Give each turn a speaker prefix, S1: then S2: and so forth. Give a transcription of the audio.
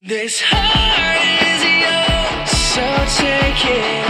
S1: This heart is yours, so take it.